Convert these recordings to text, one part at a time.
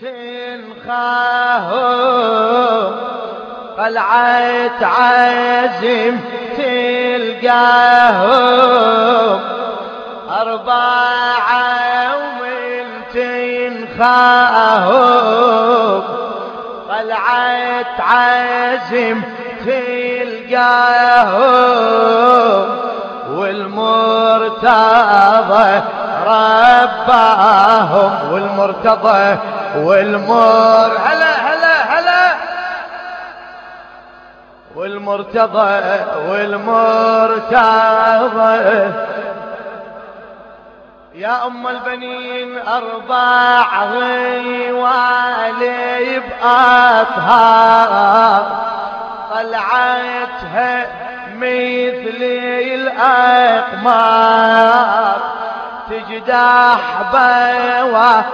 تنخاهم قلعة عزم تلقاهم. أربعة ومن تنخاهم قلعة عزم تلقاهم. والمرتضى رباهم والمرتضى والمر هلا هلا هلا. والمرتضى والمرتضى. يا أم البنين أربع غيوالي بأطهار طلعتها مثل الأقمار. تجدح نار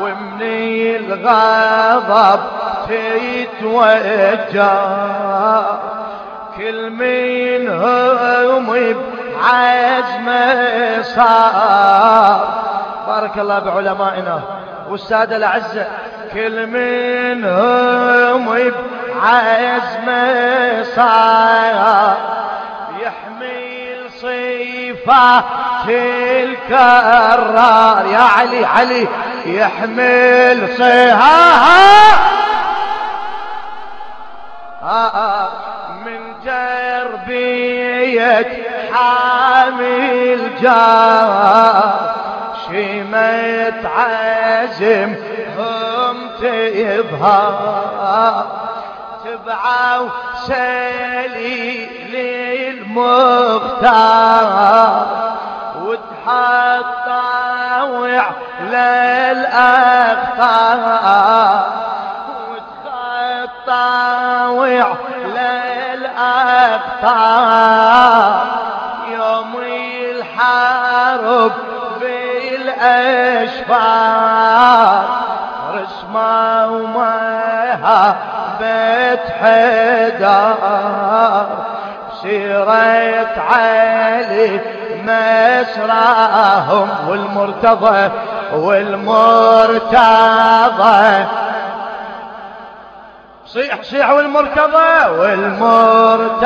ومن الغضب تتوجه كل منهم بعزم صار بارك الله بعلمائنا والسادة الأعزاء كل منهم بعزم صار صفات الكرار يا علي علي يحمل صهاها من تربية حامل جار شمت عزم هم تظهر تبعوا سليل المختار وتحطاوع للأخطار وتخطاوع للأخطار يوم الحرب بالأشفار رسموا ما بيت حدار سيرة علي مسراهم والمرتضى والمرتضى. صيح صيح والمرتضى والمرتضى.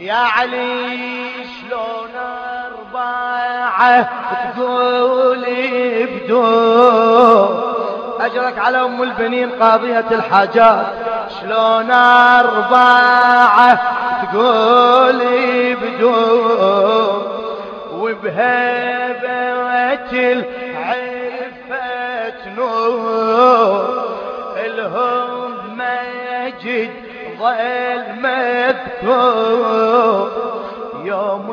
يا علي شلون أربعة تقول بدون؟ أجرك على أم البنين قاضية الحاجات. شلون أربعة تقولي بدون وبهبة العفة نور الهم مجد ظل مذكور يوم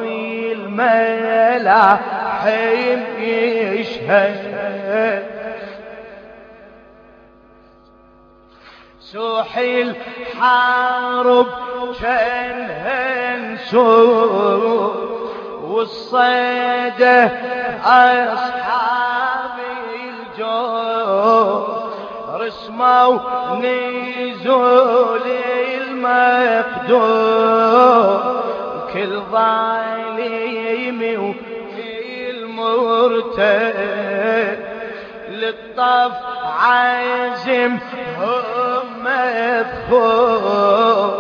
الملاحم يشهد سوحي الحارب كان سوء والصيدة أصحاب الجو رسموا نزول المقدور كل ظالم والمرتد للطف عازم مدخول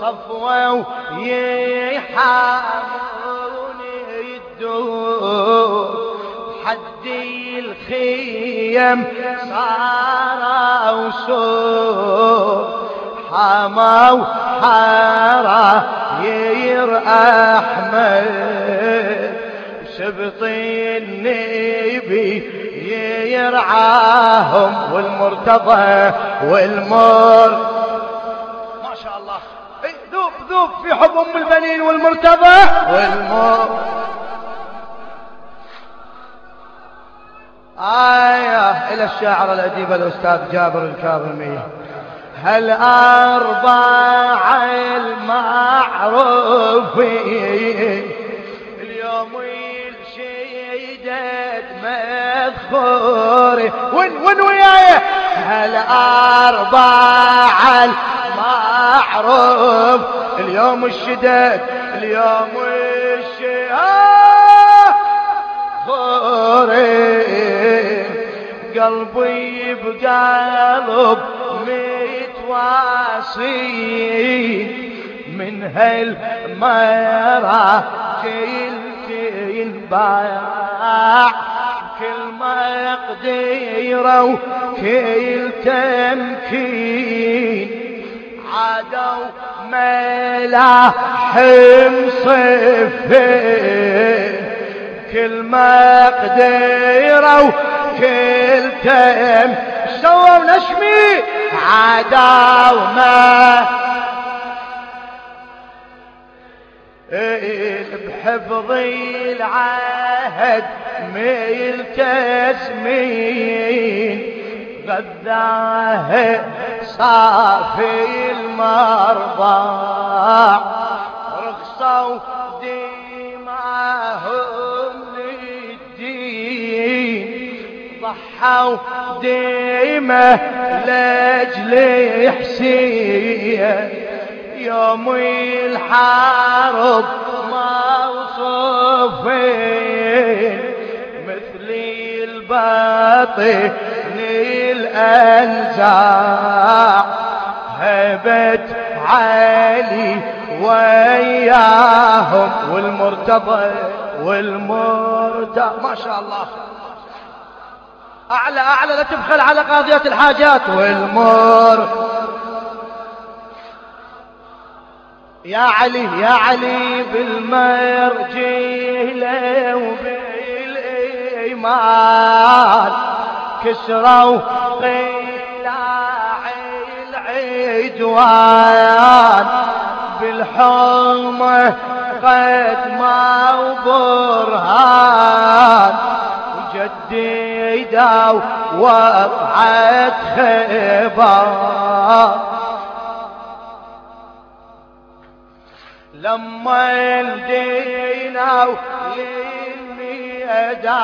صفوة يحامون الدور. حد الخيم صار وسور. حماو حارة ير أحمد. سبط النبي يرعاهم والمرتضى والمر ما شاء الله. اي ذوب ذوب في حب أم البنين والمرتضى. والمر آية إلى الشاعر الأديب الأستاذ جابر الكاظمي. هل أربع المعروفين مذخوري وين وين وياي؟ أربع المعروف؟ اليوم الشدد اليوم قلبي بقلب متواسين. من هالمرة كل ينباع كل مقديرة وكل تمكين عادوا ملاحم صفين كل مقديرة وكل تم سووا نشمي عادوا ما بحفظ العهد ميل تسمين غذاه صافي المرضى. رخصوا دماهم للدين. ضحوا ديمه لأجل حسين. يوم الحرب موصوفين مثل الباطن الأنزاع هبت علي وياهم. والمرتضى. والمرتضى. ما شاء الله. أعلى أعلى لا تبخل على قاضية الحاجات. والمر يا علي يا علي بالمرجيلة وبالإيمان كسروا قلاع العدوان. بالحرمة قد ما وبرهان وجديدوا وقعت خبار لما يلدينا للميدان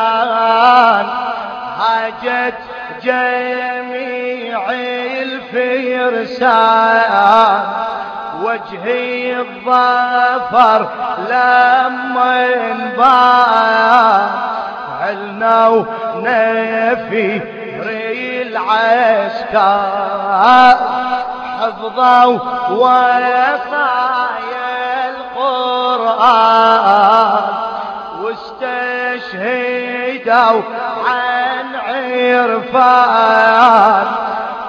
حاجت جميع الفرسان. وجهي الظفر لما ينبان علنا ونفي العسكر حفظوا وصايا واستشهدوا عن عرفان.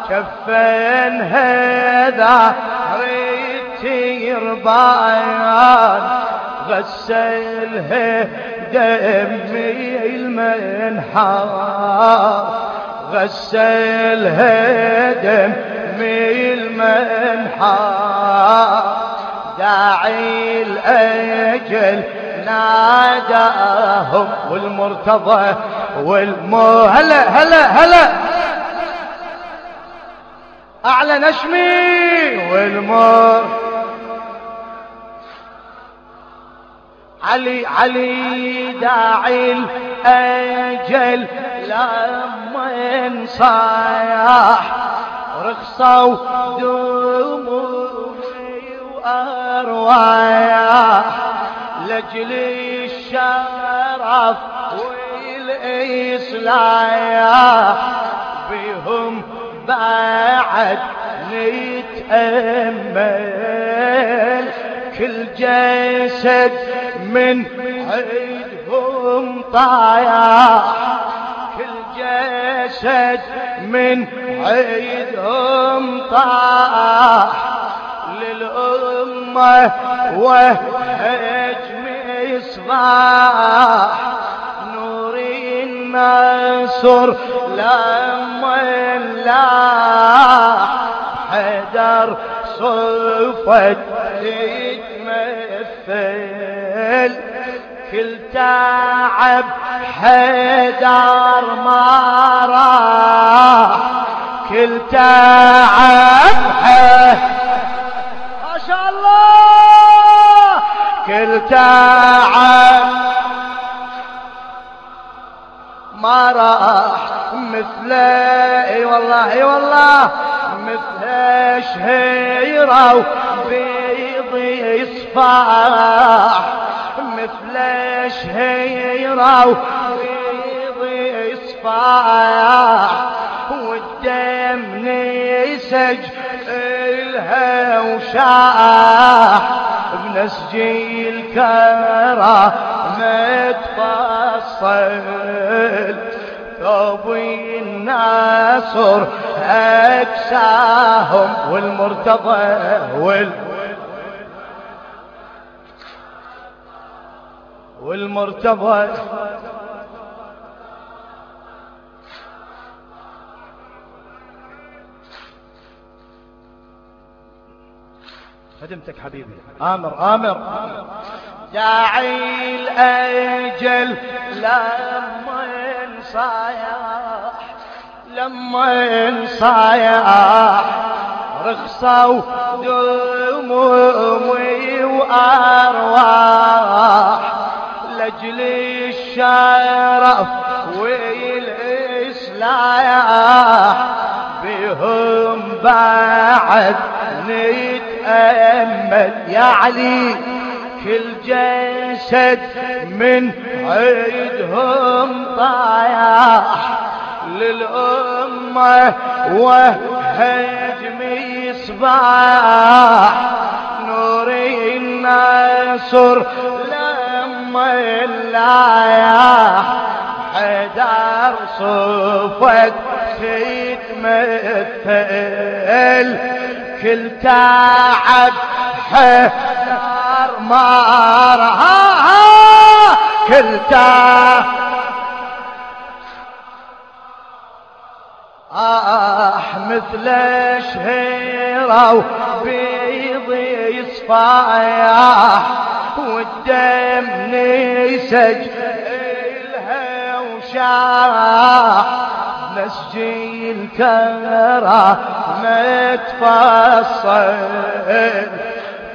كفن هذا ريت يربان. غسلها دمي المنحار غسلها دمي المنحار داعي الأجل ناداهم والمرتضى والمو هلا هلا هلا. أعلى نشمي والمر علي علي داعي الأجل لما صايح رخصوا دموعي وأرواح لجل الشرف والإصلاح. بهم بعد نتأمل كل جسد من عيدهم طايح. كل جسد من عيدهم طاح للأمة وهجم إصلاح نور النصر لما حدر صفت تتمثل كل تعب حدر ما راح كل تعب ما شاء الله كل تعب ما راح مثل اي والله اي والله. مثل شهيرة وبيض يصفاح مثل شهيرة وبيض صفاح والدم نسج الها وشاح. بنسجي الكرة متفصل. ثوبي الناصر أكساهم والمرتضى وال والمرتضى. خدمتك حبيبي. آمر آمر. داعي الأجل لما صايح لما صايح رخصوا دمومي وأرواح. لأجل الشرف والإصلاح. بهم بعد نتأمل يا علي. كل جسد من عيدهم طايح للأمة وهجم صباح نور الناصر لما اللايح حدار صفك تتمثل كل تعب حدار مارها. كل تعب. آه مثل شهيرة وبيض صفايح والدم نسج إلها وشاح نسجي الكرة متفصل.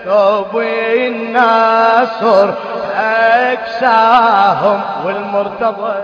ثوب الناصر أكساهم والمرتضى.